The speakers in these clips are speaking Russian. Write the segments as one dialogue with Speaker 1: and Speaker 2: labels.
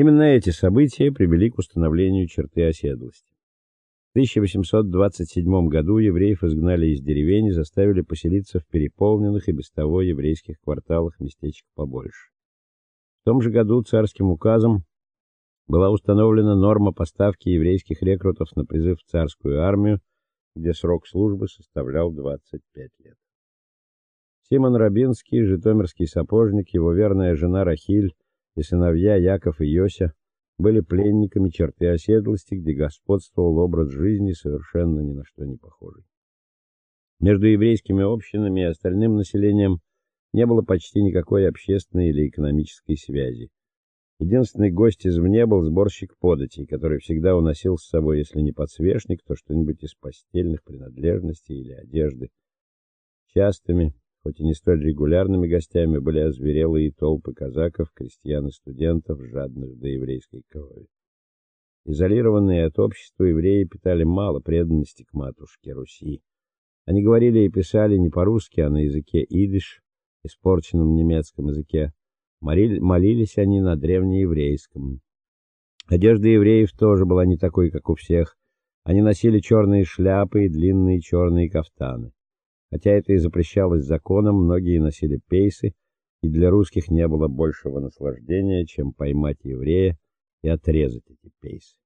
Speaker 1: Именно эти события привели к установлению черты оседлости. В 1827 году евреев изгнали из деревень и заставили поселиться в переполненных и без того еврейских кварталах местечек побольше. В том же году царским указом была установлена норма поставки еврейских рекрутов на призыв в царскую армию, где срок службы составлял 25 лет. Симон Рабинский, житомирский сапожник, его верная жена Рахиль и сыновья Яков и Йося были пленниками черты оседлости, где господствовал образ жизни совершенно ни на что не похожий. Между еврейскими общинами и остальным населением не было почти никакой общественной или экономической связи. Единственный гость извне был сборщик податей, который всегда уносил с собой, если не подсвечник, то что-нибудь из постельных принадлежностей или одежды. Частыми, хоть и не столь регулярными гостями были озверелые толпы казаков, крестьян и студентов, жадных до еврейской крови. Изолированные от общества евреи питали мало преданности к матушке Руси. Они говорили и писали не по-русски, а на языке идиш, испорченном немецком языке. Молились они на древнееврейском. Одежда евреев тоже была не такой, как у всех. Они носили черные шляпы и длинные черные кафтаны. Хотя это и запрещалось законом, многие носили пейсы, и для русских не было большего наслаждения, чем поймать еврея и отрезать эти пейсы.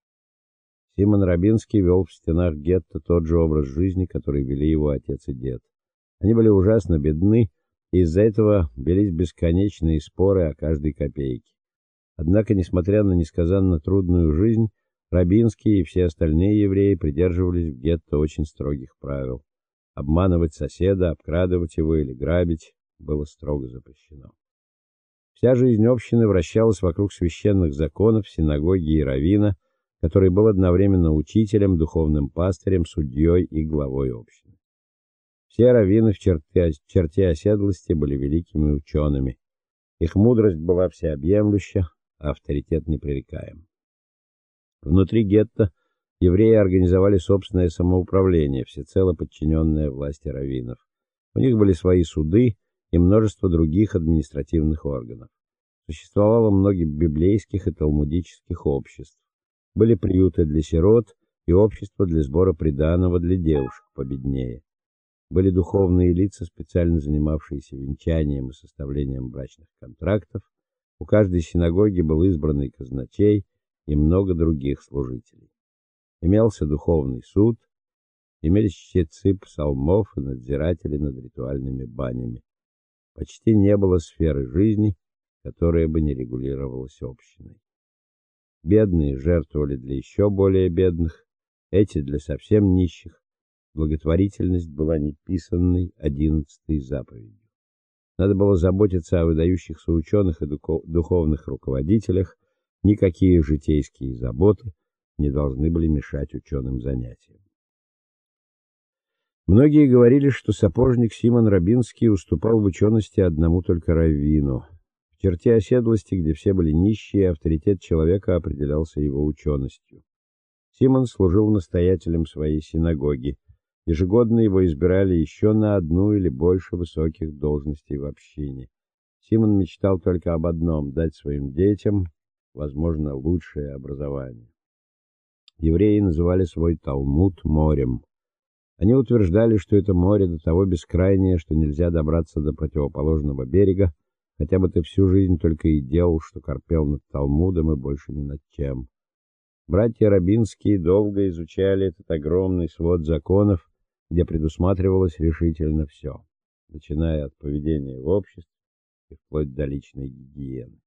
Speaker 1: Симон Рабинский вел в стенах гетто тот же образ жизни, который вели его отец и дед. Они были ужасно бедны, и из-за этого велись бесконечные споры о каждой копейке. Однако, несмотря на несказанно трудную жизнь, Рабинский и все остальные евреи придерживались в гетто очень строгих правил. Обманывать соседа, обкрадывать его или грабить было строго запрещено. Вся жизнь общины вращалась вокруг священных законов, синагоги и раввина, который был одновременно учителем, духовным пастырем, судьей и главой общины. Все раввины в черте, черте оседлости были великими учеными. Их мудрость была всеобъемлюща, а авторитет непререкаем. Внутри гетто евреи организовали собственное самоуправление, всецело подчиненное власти раввинов. У них были свои суды и множество других административных органов. Существовало много библейских и талмудических обществ. Были приюты для сирот и общества для сбора приданого для девушек победнее. Были духовные лица, специально занимавшиеся венчанием и составлением брачных контрактов. У каждой синагоги был избранный казначей и много других служителей имелся духовный суд, имелись чтецы псалмов и надзиратели над ритуальными банями. Почти не было сферы жизни, которая бы не регулировалась общиной. Бедные жертвовали для еще более бедных, эти для совсем нищих. Благотворительность была неписанной одиннадцатой заповедью. Надо было заботиться о выдающихся ученых и духовных руководителях, никакие житейские заботы не должны были мешать ученым занятиям. Многие говорили, что сапожник Симон Рабинский уступал в учености одному только раввину. В черте оседлости, где все были нищие, авторитет человека определялся его ученостью. Симон служил настоятелем своей синагоги. Ежегодно его избирали еще на одну или больше высоких должностей в общине. Симон мечтал только об одном дать своим детям, возможно, лучшее образование. Евреи называли свой Талмуд морем. Они утверждали, что это море до того бескрайнее, что нельзя добраться до противоположного берега, хотя бы ты всю жизнь только и делал, что корпел над Талмудом и больше ни над чем. Братья Рабинские долго изучали этот огромный свод законов, где предусматривалось решительно все, начиная от поведения в обществе и вплоть до личной гигиены.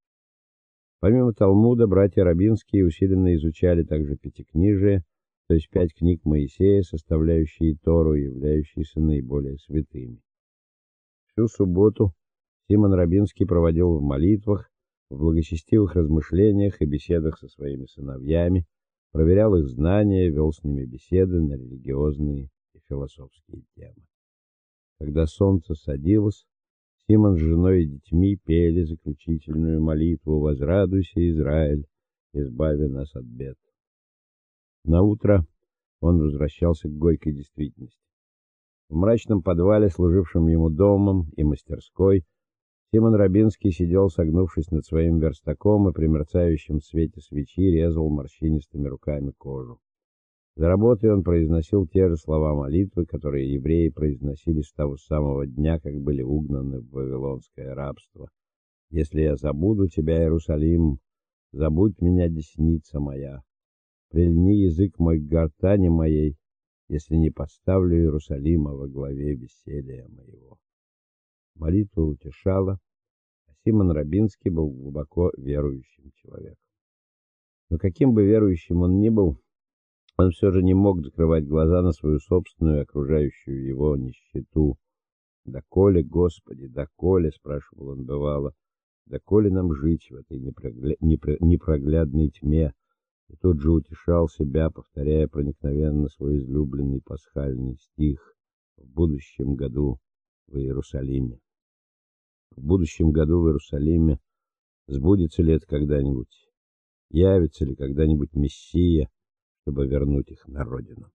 Speaker 1: Помимо Талмуда, братья Рабинские усиленно изучали также пятикнижие, то есть пять книг Моисея, составляющие Тору являющиеся наиболее святыми. Всю субботу Симон Рабинский проводил в молитвах, в благочестивых размышлениях и беседах со своими сыновьями, проверял их знания, вел с ними беседы на религиозные и философские темы. Когда солнце садилось, Симон с женой и детьми пели заключительную молитву «Возрадуйся, Израиль, избави нас от бед». На утро он возвращался к горькой действительности. В мрачном подвале, служившем ему домом и мастерской, Симон Рабинский сидел, согнувшись над своим верстаком и при мерцающем свете свечи резал морщинистыми руками кожу. За работой он произносил те же слова молитвы, которые евреи произносили с того самого дня, как были угнаны в вавилонское рабство. Если я забуду тебя, Иерусалим, забудь меня, десница моя. Прильни язык мой к гортани моей, если не поставлю Иерусалима во главе веселья моего. Молитва утешала, а Симон Рабинский был глубоко верующим человеком. Но каким бы верующим он ни был, он все же не мог закрывать глаза на свою собственную окружающую его нищету. «Доколе, Господи, доколе?» — спрашивал он бывало. «Доколе нам жить в этой непроглядной тьме?» И тут же утешал себя, повторяя проникновенно свой излюбленный пасхальный стих «В будущем году в Иерусалиме». В будущем году в Иерусалиме сбудется ли это когда-нибудь? Явится ли когда-нибудь Мессия, чтобы вернуть их на родину?